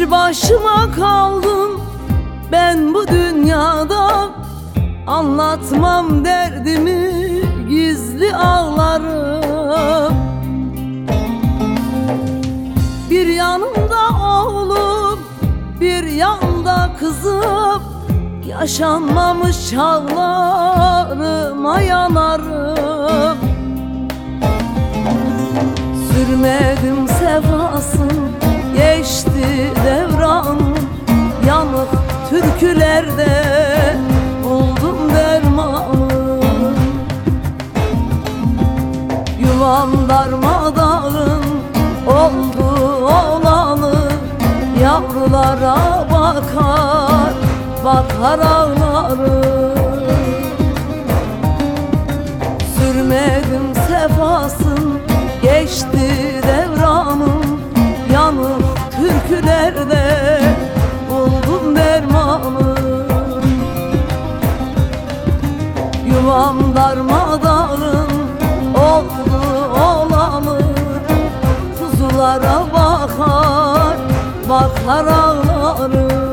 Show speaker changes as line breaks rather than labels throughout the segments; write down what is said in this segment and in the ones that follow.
başıma kaldım ben bu dünyada. Anlatmam derdimi gizli ağlarım Bir yanımda oğlum bir yanda kızım. Yaşanmamış çağlarıma yanarım türkülerde buldum dermanı Yuvam darmadağın oldu olalı Yavrulara bakar bakar ağlarım Sürmedim sefasın geçti darmadağın oldu olanı Kuzulara bakar bakar ağlarım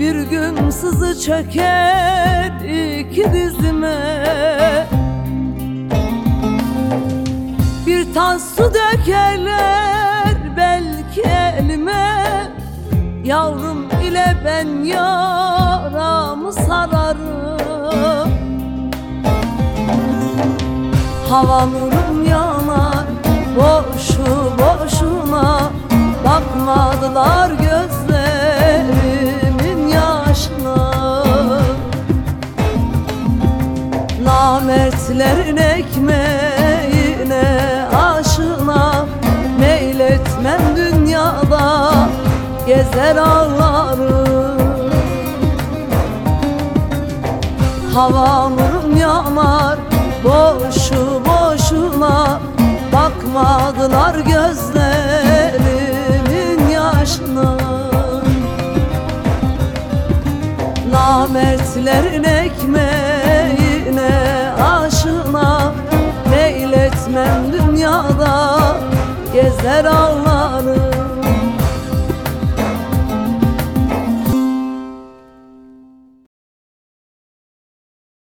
Bir gün sızı çöker iki dizime. Bir tas su dökerler belki elime. Yavrum ile ben yaramı sararım. Havalarım Namertlerin ekmeğine aşına Meyletmem dünyada gezer ağlarım. Havanurum yanar boşu boşuna Bakmadılar gözlerimin yaşına. Namertlerin ekmeğine Meyletmem dünyada gezer ağlarım